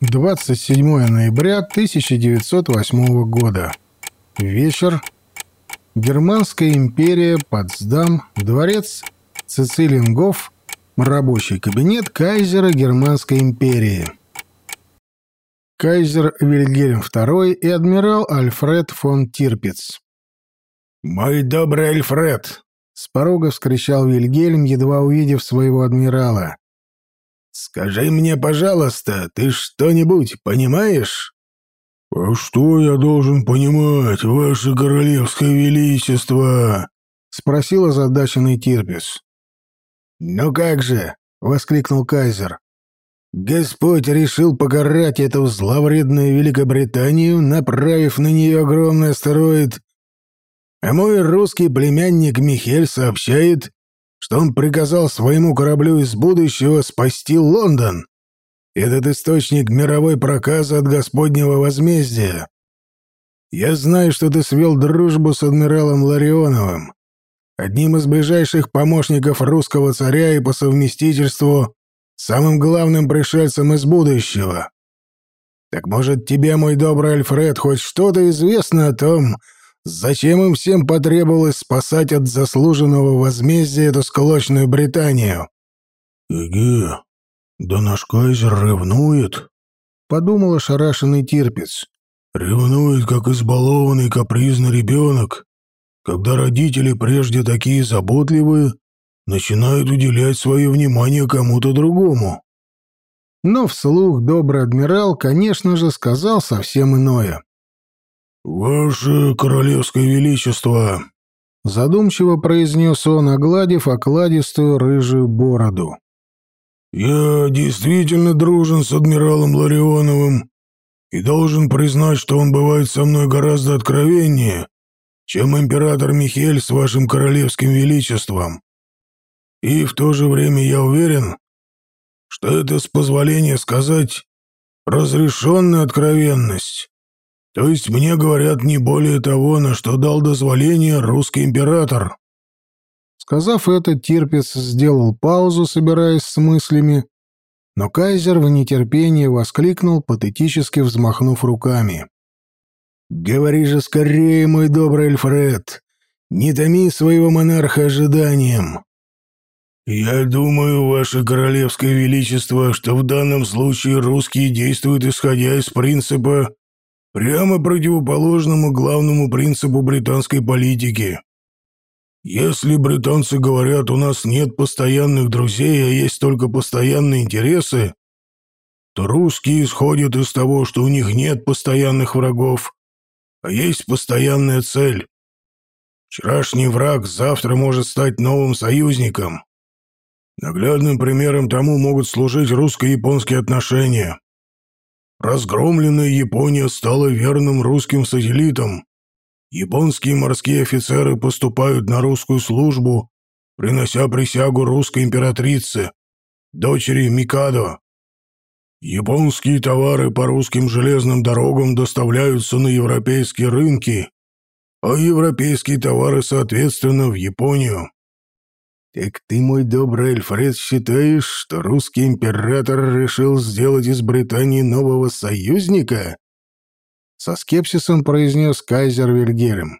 27 ноября 1908 года. Вечер. Германская империя, Потсдам, дворец Цицилингов, рабочий кабинет кайзера Германской империи. Кайзер Вильгельм II и адмирал Альфред фон Тирпиц. «Мой добрый Альфред!» — с порога вскричал Вильгельм, едва увидев своего адмирала. «Скажи мне, пожалуйста, ты что-нибудь понимаешь?» «А что я должен понимать, ваше королевское величество?» — спросил озадаченный Тирпис. «Ну как же!» — воскликнул Кайзер. «Господь решил покарать эту зловредную Великобританию, направив на нее огромный астероид. А мой русский племянник Михель сообщает, что он приказал своему кораблю из будущего спасти Лондон. Этот источник мировой проказа от Господнего возмездия. Я знаю, что ты свел дружбу с адмиралом Ларионовым, одним из ближайших помощников русского царя и по совместительству самым главным пришельцем из будущего. Так может, тебе, мой добрый Альфред, хоть что-то известно о том, Зачем им всем потребовалось спасать от заслуженного возмездия эту склочную Британию? «Эге, да наш кайзер ревнует», — подумал ошарашенный Тирпиц. «Ревнует, как избалованный капризный ребенок, когда родители, прежде такие заботливые, начинают уделять свое внимание кому-то другому». Но вслух добрый адмирал, конечно же, сказал совсем иное. «Ваше королевское величество!» Задумчиво произнес он, огладив окладистую рыжую бороду. «Я действительно дружен с адмиралом Ларионовым и должен признать, что он бывает со мной гораздо откровеннее, чем император Михель с вашим королевским величеством. И в то же время я уверен, что это, с позволения сказать, разрешенная откровенность. То есть мне говорят не более того, на что дал дозволение русский император». Сказав это, Тирпец сделал паузу, собираясь с мыслями, но кайзер в нетерпении воскликнул, патетически взмахнув руками. «Говори же скорее, мой добрый Альфред! Не томи своего монарха ожиданием!» «Я думаю, ваше королевское величество, что в данном случае русские действуют исходя из принципа прямо противоположному главному принципу британской политики. Если британцы говорят, у нас нет постоянных друзей, а есть только постоянные интересы, то русские исходят из того, что у них нет постоянных врагов, а есть постоянная цель. Вчерашний враг завтра может стать новым союзником. Наглядным примером тому могут служить русско-японские отношения. Разгромленная Япония стала верным русским сателлитом. Японские морские офицеры поступают на русскую службу, принося присягу русской императрице, дочери Микадо. Японские товары по русским железным дорогам доставляются на европейские рынки, а европейские товары, соответственно, в Японию. «Так ты, мой добрый Альфред, считаешь, что русский император решил сделать из Британии нового союзника?» Со скепсисом произнес кайзер Вильгельм.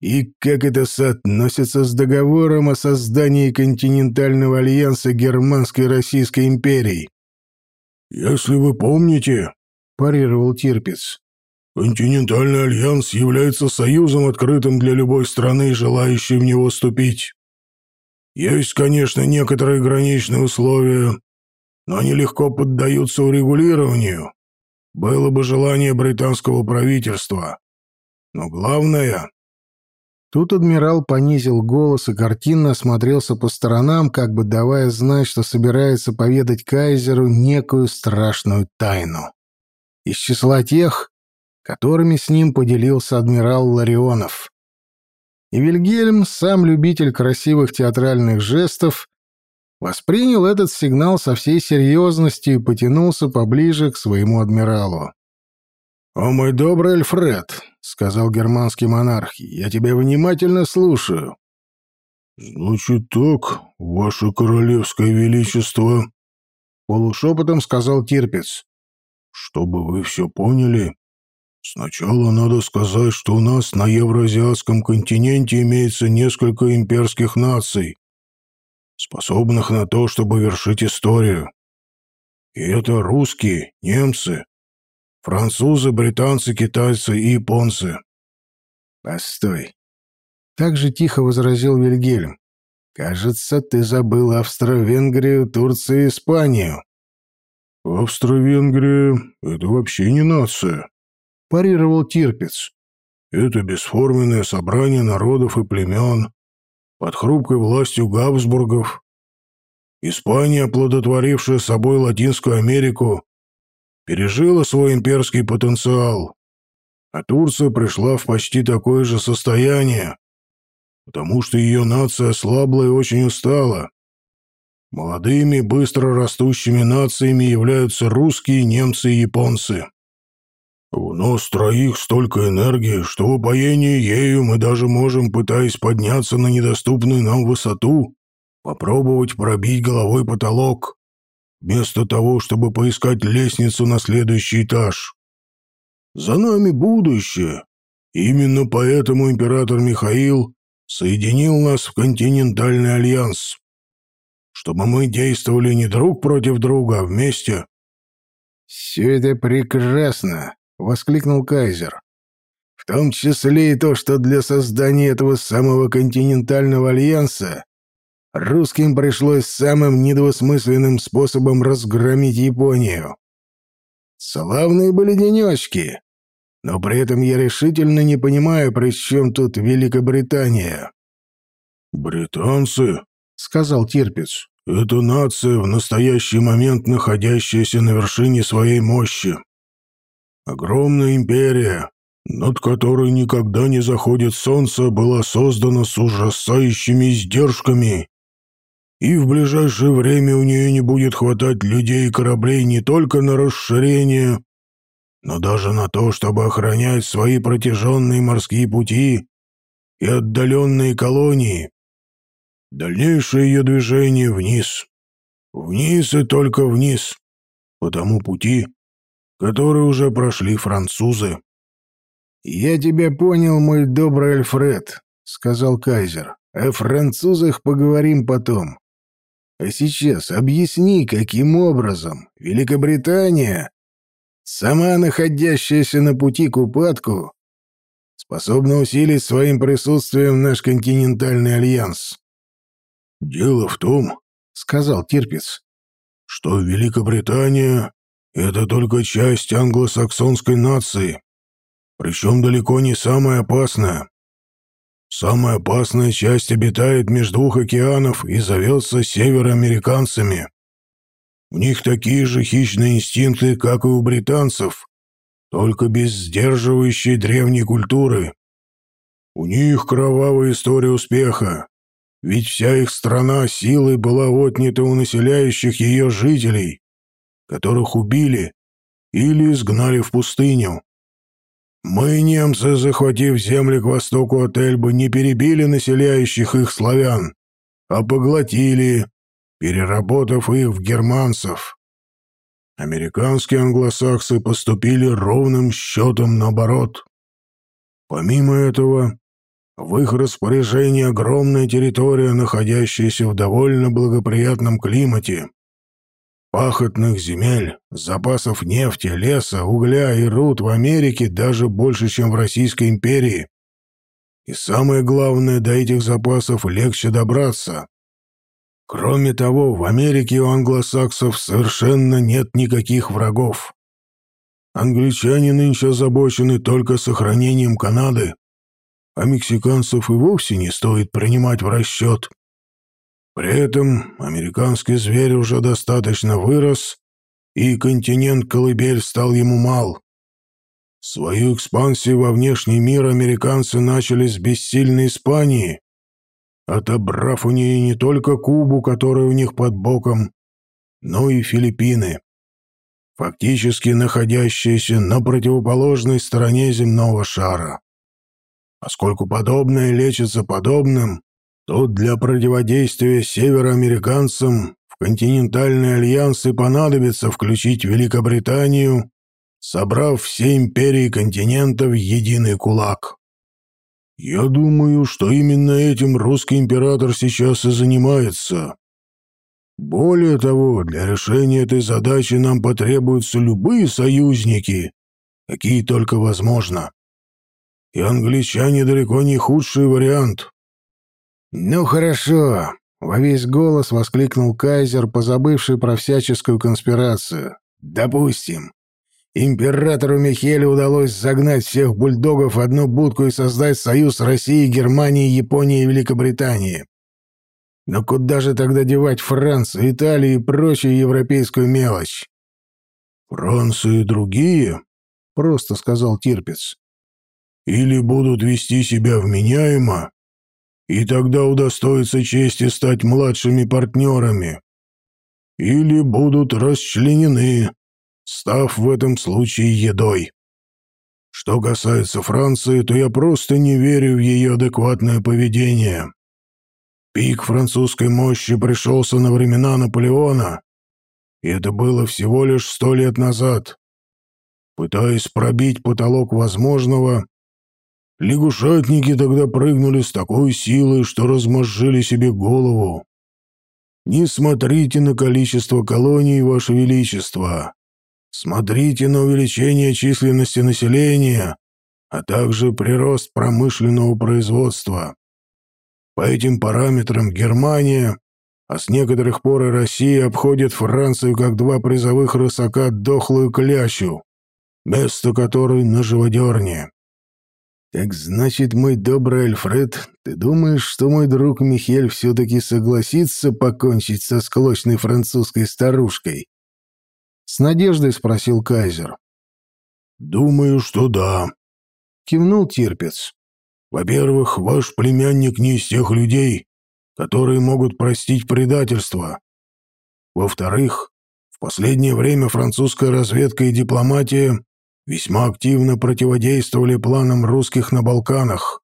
«И как это соотносится с договором о создании континентального альянса Германской Российской империй?» «Если вы помните», — парировал Тирпиц, «континентальный альянс является союзом, открытым для любой страны, желающей в него вступить». Есть, конечно, некоторые граничные условия, но они легко поддаются урегулированию. Было бы желание британского правительства. Но главное... Тут адмирал понизил голос и картинно осмотрелся по сторонам, как бы давая знать, что собирается поведать кайзеру некую страшную тайну. Из числа тех, которыми с ним поделился адмирал Ларионов. И Вильгельм, сам любитель красивых театральных жестов, воспринял этот сигнал со всей серьезностью и потянулся поближе к своему адмиралу. «О, мой добрый Альфред», — сказал германский монарх, — «я тебя внимательно слушаю». «Значит так, ваше королевское величество», — полушепотом сказал Тирпиц. Чтобы вы все поняли, сначала надо сказать, что у нас на Евразиатском континенте имеется несколько имперских наций, способных на то, чтобы вершить историю. И это русские, немцы, французы, британцы, китайцы и японцы. Постой. Так же тихо возразил Вильгельм. Кажется, ты забыл Австро-Венгрию, Турцию и Испанию. Австро-Венгрия — это вообще не нация, парировал Тирпиц. Это бесформенное собрание народов и племен под хрупкой властью Габсбургов. Испания, оплодотворившая собой Латинскую Америку, пережила свой имперский потенциал, а Турция пришла в почти такое же состояние, потому что ее нация слабла и очень устала. Молодыми, быстро растущими нациями являются русские, немцы и японцы. У нас троих столько энергии, что в упоении ею мы даже можем, пытаясь подняться на недоступную нам высоту, попробовать пробить головой потолок, вместо того, чтобы поискать лестницу на следующий этаж. За нами будущее. Именно поэтому император Михаил соединил нас в континентальный альянс, чтобы мы действовали не друг против друга, а вместе. «Все это прекрасно!» — воскликнул Кайзер. «В том числе и то, что для создания этого самого континентального альянса русским пришлось самым недвусмысленным способом разгромить Японию. Славные были денечки, но при этом я решительно не понимаю, при чем тут Великобритания». «Британцы», — сказал Тирпиц, — «это нация, в настоящий момент находящаяся на вершине своей мощи. Огромная империя, над которой никогда не заходит солнце, была создана с ужасающими издержками и в ближайшее время у нее не будет хватать людей и кораблей не только на расширение, но даже на то, чтобы охранять свои протяженные морские пути и отдаленные колонии. Дальнейшее ее движение вниз. Вниз и только вниз. По тому пути, который уже прошли французы. «Я тебя понял, мой добрый Альфред», — сказал Кайзер. «О французах поговорим потом. А сейчас объясни, каким образом Великобритания сама находящаяся на пути к упадку, способна усилить своим присутствием наш континентальный альянс. «Дело в том, — сказал Тирпиц, — что Великобритания — это только часть англосаксонской нации, причем далеко не самая опасная. Самая опасная часть обитает между двух океанов и зовется североамериканцами. У них такие же хищные инстинкты, как и у британцев, только без сдерживающей древней культуры. У них кровавая история успеха, ведь вся их страна силой была отнята у населяющих ее жителей, которых убили или изгнали в пустыню. Мы, немцы, захватив земли к востоку от Эльбы, не перебили населяющих их славян, а поглотили, переработав их в германцев. Американские англосаксы поступили ровным счетом наоборот. Помимо этого, в их распоряжении огромная территория, находящаяся в довольно благоприятном климате. Пахотных земель, запасов нефти, леса, угля и руд в Америке даже больше, чем в Российской империи. И самое главное, до этих запасов легче добраться. Кроме того, в Америке у англосаксов совершенно нет никаких врагов. Англичане нынче озабочены только сохранением Канады, а мексиканцев и вовсе не стоит принимать в расчет. При этом американский зверь уже достаточно вырос, и континент Колыбель стал ему мал. Свою экспансию во внешний мир американцы начали с бессильной Испании, отобрав у нее не только Кубу, которая у них под боком, но и Филиппины, фактически находящиеся на противоположной стороне земного шара. Поскольку подобное лечится подобным, то для противодействия североамериканцам в континентальный альянс и понадобится включить Великобританию собрав все империи континента в единый кулак. Я думаю, что именно этим русский император сейчас и занимается. Более того, для решения этой задачи нам потребуются любые союзники, какие только возможно. И англичане далеко не худший вариант. «Ну хорошо», — во весь голос воскликнул кайзер, позабывший про всяческую конспирацию. «Допустим. Императору Михелю удалось загнать всех бульдогов в одну будку и создать союз России, Германии, Японии и Великобритании. Но куда же тогда девать Францию, Италию и прочую европейскую мелочь? «Франция и другие?» — просто сказал Тирпиц. «Или будут вести себя вменяемо, и тогда удостоится чести стать младшими партнерами, или будут расчленены, став в этом случае едой. Что касается Франции, то я просто не верю в ее адекватное поведение. Пик французской мощи пришелся на времена Наполеона, и это было всего лишь сто лет назад. Пытаясь пробить потолок возможного, лягушатники тогда прыгнули с такой силой, что размозжили себе голову. Не смотрите на количество колоний, Ваше Величество. Смотрите на увеличение численности населения, а также прирост промышленного производства. По этим параметрам Германия, а с некоторых пор и Россия обходит Францию как два призовых рысака дохлую клящу, место которой на живодерне. «Так значит, мой добрый Альфред, ты думаешь, что мой друг Михель все-таки согласится покончить со склочной французской старушкой?» С надеждой спросил Кайзер. «Думаю, что да», — кивнул Тирпец. «Во-первых, ваш племянник не из тех людей, которые могут простить предательство. Во-вторых, в последнее время французская разведка и дипломатия весьма активно противодействовали планам русских на Балканах.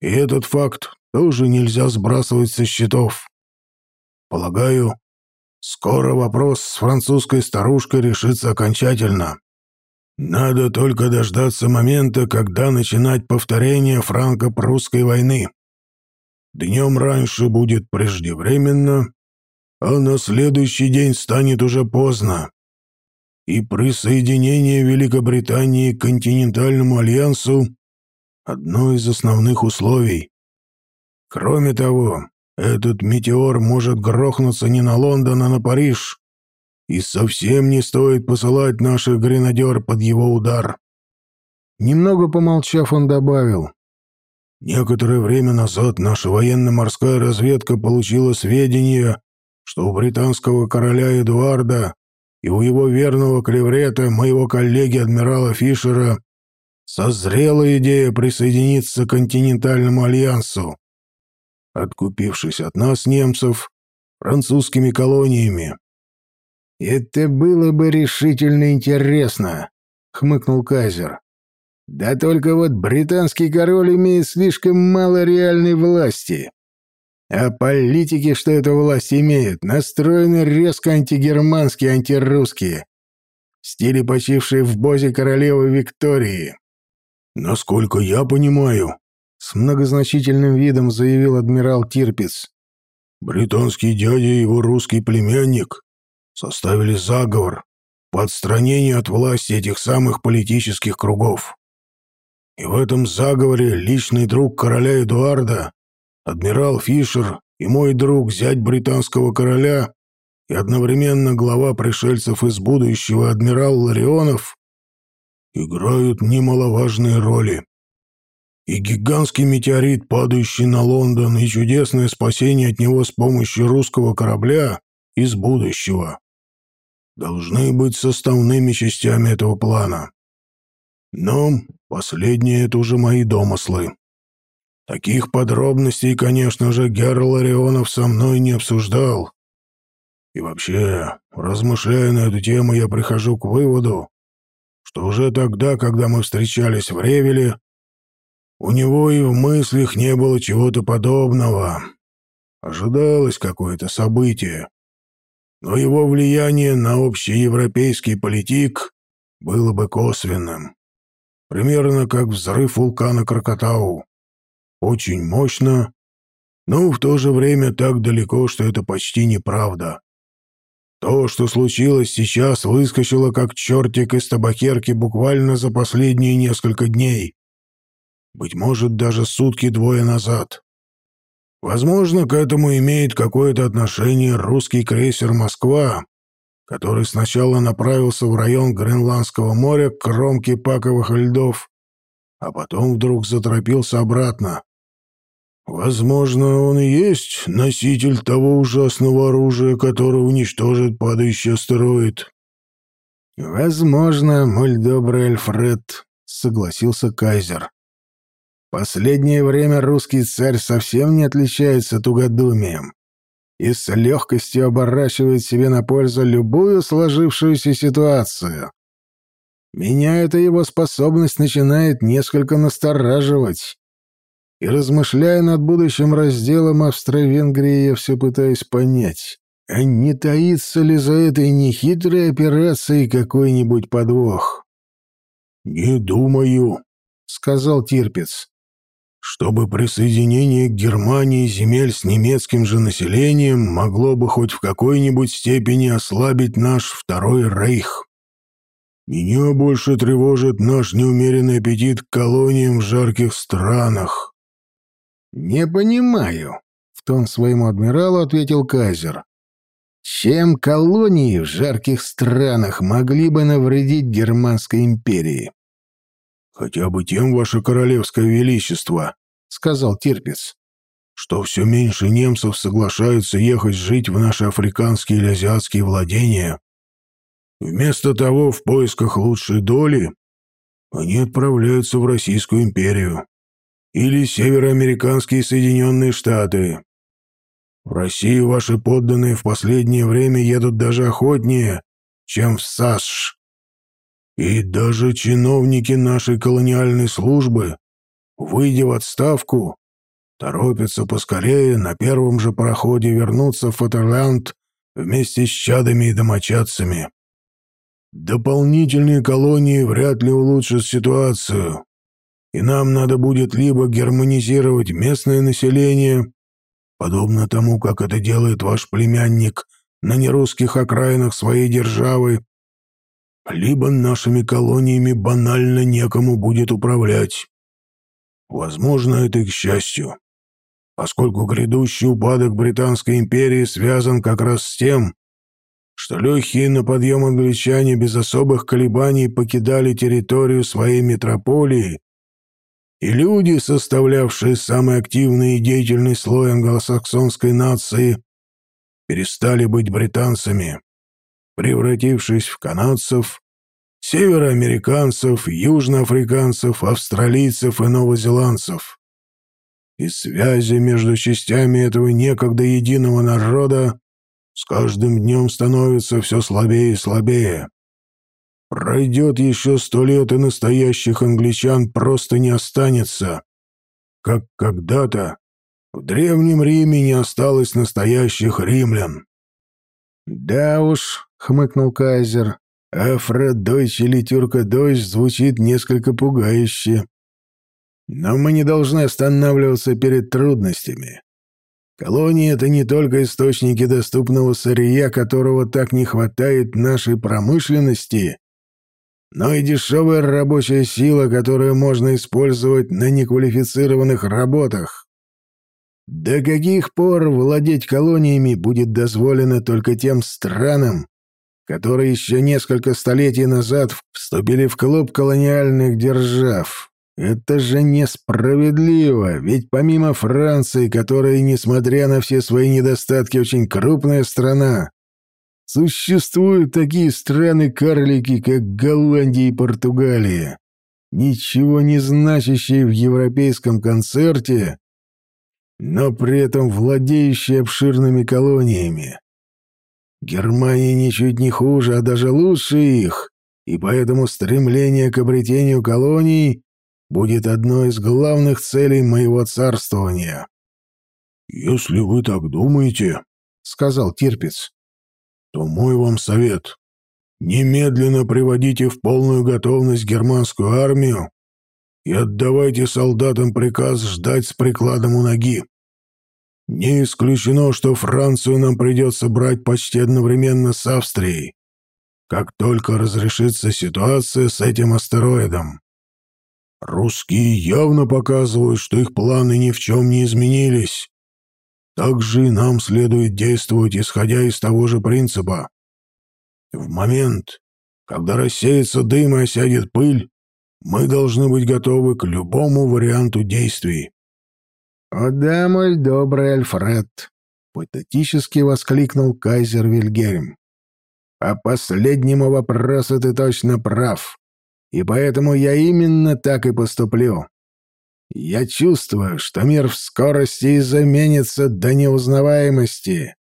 И этот факт тоже нельзя сбрасывать со счетов. Полагаю, Скоро вопрос с французской старушкой решится окончательно. Надо только дождаться момента, когда начинать повторение франко-прусской войны. Днем раньше будет преждевременно, а на следующий день станет уже поздно. И присоединение Великобритании к континентальному альянсу – одно из основных условий. Кроме того, этот метеор может грохнуться не на Лондон, а на Париж. И совсем не стоит посылать наших гренадер под его удар. Немного помолчав, он добавил. Некоторое время назад наша военно-морская разведка получила сведения, что у британского короля Эдуарда и у его верного клеврета, моего коллеги адмирала Фишера, созрела идея присоединиться к континентальному альянсу откупившись от нас, немцев, французскими колониями. «Это было бы решительно интересно», — хмыкнул Кайзер. «Да только вот британский король имеет слишком мало реальной власти. А политики, что эту власть имеют, настроены резко антигерманские, антирусские, стиле почившей в бозе королевы Виктории». «Насколько я понимаю», с многозначительным видом заявил адмирал Тирпиц. «Британский дядя и его русский племянник составили заговор по отстранению от власти этих самых политических кругов. И в этом заговоре личный друг короля Эдуарда, адмирал Фишер и мой друг, зять британского короля и одновременно глава пришельцев из будущего адмирал Ларионов, играют немаловажные роли и гигантский метеорит, падающий на Лондон, и чудесное спасение от него с помощью русского корабля из будущего должны быть составными частями этого плана. Но последнее — это уже мои домыслы. Таких подробностей, конечно же, Герл Орионов со мной не обсуждал. И вообще, размышляя на эту тему, я прихожу к выводу, что уже тогда, когда мы встречались в Ревеле, у него и в мыслях не было чего-то подобного. Ожидалось какое-то событие. Но его влияние на общеевропейский политик было бы косвенным. Примерно как взрыв вулкана Крокотау. Очень мощно, но в то же время так далеко, что это почти неправда. То, что случилось сейчас, выскочило как чертик из табакерки буквально за последние несколько дней. Быть может, даже сутки-двое назад. Возможно, к этому имеет какое-то отношение русский крейсер «Москва», который сначала направился в район Гренландского моря к кромке паковых льдов, а потом вдруг заторопился обратно. Возможно, он и есть носитель того ужасного оружия, которое уничтожит падающий астероид. Возможно, мой добрый Альфред, согласился Кайзер. Последнее время русский царь совсем не отличается тугодумием и с легкостью оборачивает себе на пользу любую сложившуюся ситуацию. Меня эта его способность начинает несколько настораживать и, размышляя над будущим разделом Австро-Венгрии, я все пытаюсь понять, а не таится ли за этой нехитрой операцией какой-нибудь подвох? «Не думаю», — сказал Тирпиц. «Чтобы присоединение к Германии земель с немецким же населением могло бы хоть в какой-нибудь степени ослабить наш Второй Рейх. Меня больше тревожит наш неумеренный аппетит к колониям в жарких странах». «Не понимаю», — в тон своему адмиралу ответил Кайзер. «Чем колонии в жарких странах могли бы навредить Германской империи?» «Хотя бы тем, ваше королевское величество», — сказал Тирпиц, «что все меньше немцев соглашаются ехать жить в наши африканские или азиатские владения. Вместо того, в поисках лучшей доли, они отправляются в Российскую империю или североамериканские Соединенные Штаты. В Россию ваши подданные в последнее время едут даже охотнее, чем в САСШ. И даже чиновники нашей колониальной службы, выйдя в отставку, торопятся поскорее на первом же проходе вернуться в Фатерланд вместе с чадами и домочадцами. Дополнительные колонии вряд ли улучшат ситуацию, и нам надо будет либо германизировать местное население, подобно тому, как это делает ваш племянник на нерусских окраинах своей державы, либо нашими колониями банально некому будет управлять. Возможно, это к счастью, поскольку грядущий упадок Британской империи связан как раз с тем, что легкие на подъем англичане без особых колебаний покидали территорию своей метрополии и люди, составлявшие самый активный и деятельный слой англосаксонской нации, перестали быть британцами, превратившись в канадцев, североамериканцев, южноафриканцев, австралийцев и новозеландцев. И связи между частями этого некогда единого народа с каждым днем становятся все слабее и слабее. Пройдет еще сто лет, и настоящих англичан просто не останется. Как когда-то в Древнем Риме не осталось настоящих римлян. «Да уж», — хмыкнул Кайзер, — «Афродойч или Тюрка-дойч звучит несколько пугающе. Но мы не должны останавливаться перед трудностями. Колонии — это не только источники доступного сырья, которого так не хватает нашей промышленности, но и дешевая рабочая сила, которую можно использовать на неквалифицированных работах. До каких пор владеть колониями будет дозволено только тем странам, которые еще несколько столетий назад вступили в клуб колониальных держав? Это же несправедливо, ведь помимо Франции, которая, несмотря на все свои недостатки, очень крупная страна, Существуют такие страны-карлики, как Голландия и Португалия, ничего не значащие в европейском концерте, но при этом владеющие обширными колониями. Германия ничуть не хуже, а даже лучше их, и поэтому стремление к обретению колоний будет одной из главных целей моего царствования. «Если вы так думаете», — сказал Тирпиц, то мой вам совет. Немедленно приводите в полную готовность германскую армию и отдавайте солдатам приказ ждать с прикладом у ноги. Не исключено, что Францию нам придется брать почти одновременно с Австрией, как только разрешится ситуация с этим астероидом. Русские явно показывают, что их планы ни в чем не изменились. Также и нам следует действовать, исходя из того же принципа. В момент, когда рассеется дым и осядет пыль, мы должны быть готовы к любому варианту действий. «О да, мой добрый Альфред!» — патетически воскликнул кайзер Вильгельм. «По последнему вопросу ты точно прав, и поэтому я именно так и поступлю. Я чувствую, что мир в скорости заменится до неузнаваемости,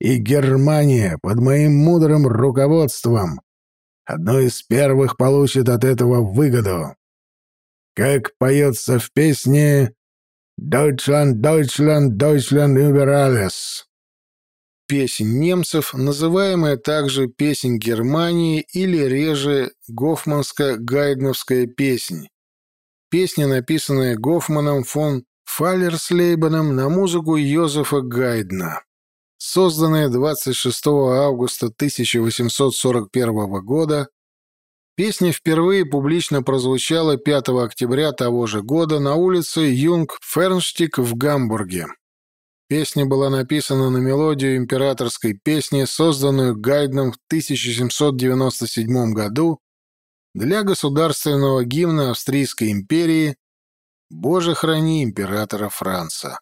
и Германия под моим мудрым руководством одно из первых получит от этого выгоду. Как поется в песне «Deutschland, Deutschland, Deutschland über alles». Песнь немцев, называемая также «Песнь Германии» или реже «Гофманско-гайдновская песнь». Песня, написанная Гофманом фон Фалерслейбеном на музыку Йозефа Гайдна созданная 26 августа 1841 года, песня впервые публично прозвучала 5 октября того же года на улице Юнг-Фернштик в Гамбурге. Песня была написана на мелодию императорской песни, созданную Гайдном в 1797 году для государственного гимна Австрийской империи «Боже храни императора Франца».